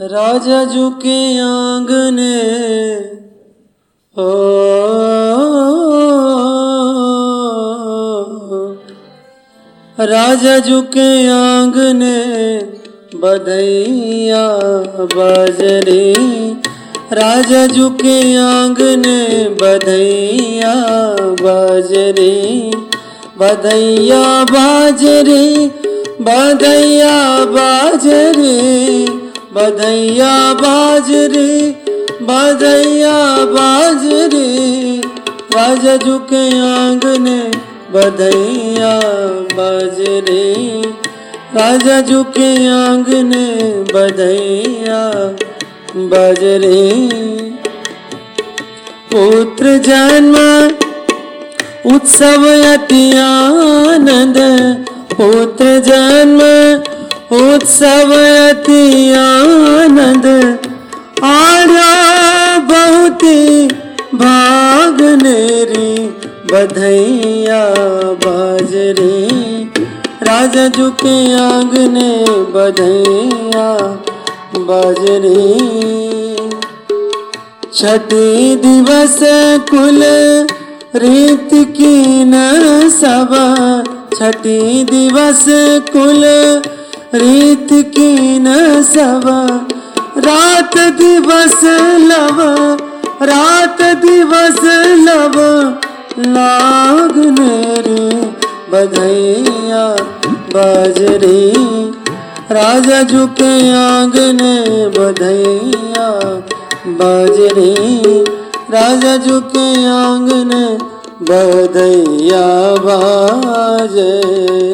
राजा झुके आंगने, ओ, राजा झुके आंगने, बधैया बाजरे। राजा झुके आंगने, बधैया बाजरे। बधैया बाजरे बधैया बाजरे। बधैया बाजरे बधैया बाजरे राजा झुके आंगने, बधैया बाजरे राजा झुके आंगने, बधैया बाजरे पुत्र जन्म, उत्सव अति आनंद। पुत्र जन्म उत्सव अति आनंद आर्या बहुत भाग नेरी बधैया बाजरे राजा झुके आंगने बधैया बाजरे छठी दिवस कुल रीत की न सब छठी दिवस कुल रीत की न सब रात दिवस लव, रात दिवस लव लाग मेरे बधैया बाजरे, राजा झुके आंगने बधैया बाजरे, राजा झुके आंगने बधैया बाजे